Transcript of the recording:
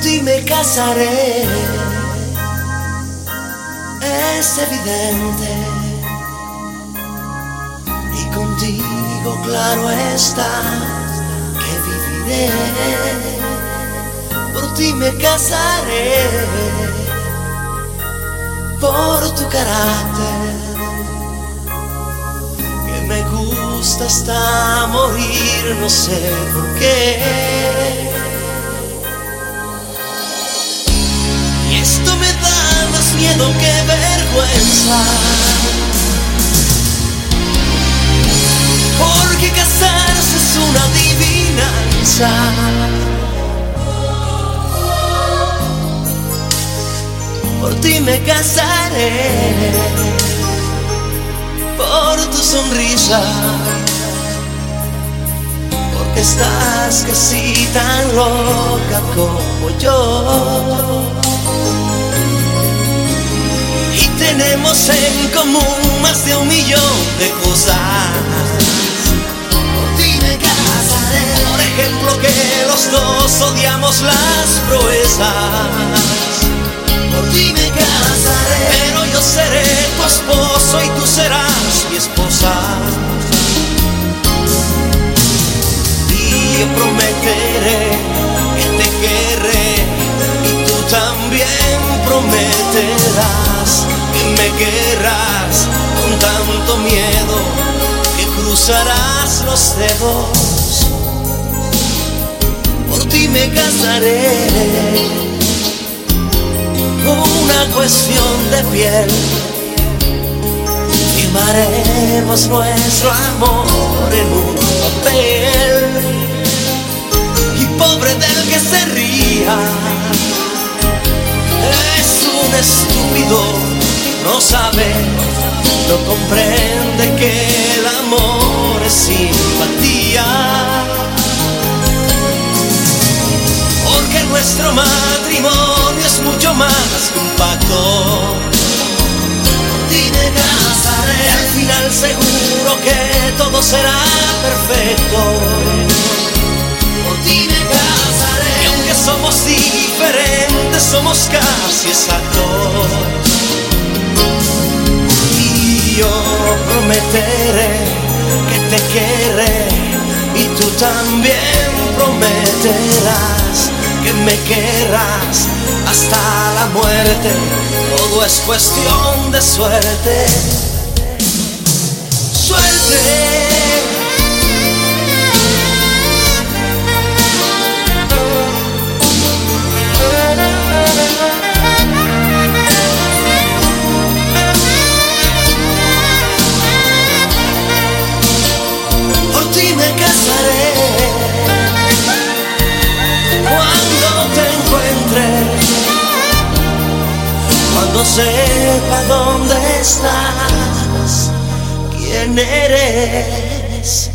ti me casaré. Es evidente. Y contigo, claro está, que viviré. Por ti me casaré. Por tu carácter. Que me gusta hasta morir, no sé por qué. Por ti me casaré. Por tu sonrisa. Porque estás casi tan loca como yo. tenemos en común más de un millón de cosas. Ejemplo, que los dos odiamos las proezas. Por ti me casaré. Pero yo seré tu esposo y tú serás mi esposa. Y yo prometeré que te querré y tú también prometerás me querrás con tanto miedo que cruzarás los dedos. Me casaré una cuestión de piel. Firmaremos nuestro amor en un papel. Y pobre del que se ría, es un estúpido no sabe, no comprende que el amor es simpatía. Nuestro matrimonio es mucho más que un pacto. Dime casaré, al final seguro que todo será perfecto. Por ti me casaré, y aunque somos diferentes, somos casi exactos yo prometeré que te querré y tú también prometerás que me querrás hasta la muerte. Todo es cuestión de suerte. Suerte. sepa dónde estás, quién eres.